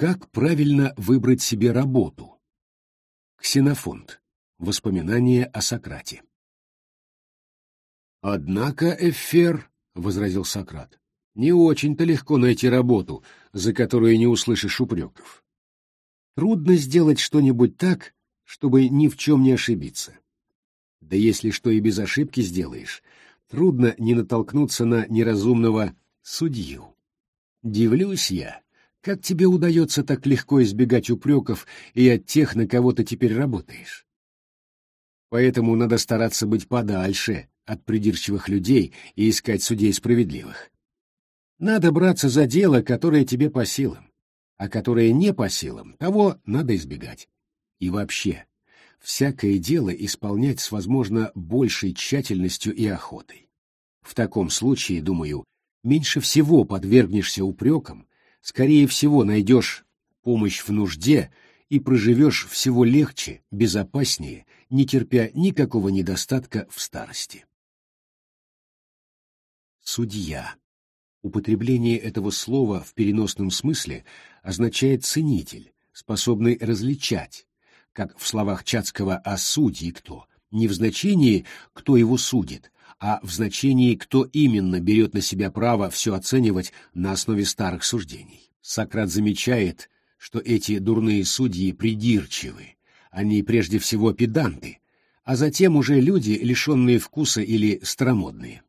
Как правильно выбрать себе работу? Ксенофонт. Воспоминания о Сократе. «Однако, Эфир, — возразил Сократ, — не очень-то легко найти работу, за которую не услышишь упреков. Трудно сделать что-нибудь так, чтобы ни в чем не ошибиться. Да если что и без ошибки сделаешь, трудно не натолкнуться на неразумного судью. Дивлюсь я, как тебе удается так легко избегать упреков и от тех, на кого ты теперь работаешь. Поэтому надо стараться быть подальше от придирчивых людей и искать судей справедливых. Надо браться за дело, которое тебе по силам, а которое не по силам, того надо избегать. И вообще, всякое дело исполнять с, возможно, большей тщательностью и охотой. В таком случае, думаю, меньше всего подвергнешься упрекам, скорее всего найдешь помощь в нужде и проживешь всего легче, безопаснее, не терпя никакого недостатка в старости. Судья. Употребление этого слова в переносном смысле означает ценитель, способный различать, как в словах Чацкого о судье кто, не в значении «кто его судит», а в значении «кто именно берет на себя право все оценивать на основе старых суждений». Сократ замечает, что эти дурные судьи придирчивы, они прежде всего педанты, а затем уже люди, лишенные вкуса или старомодные.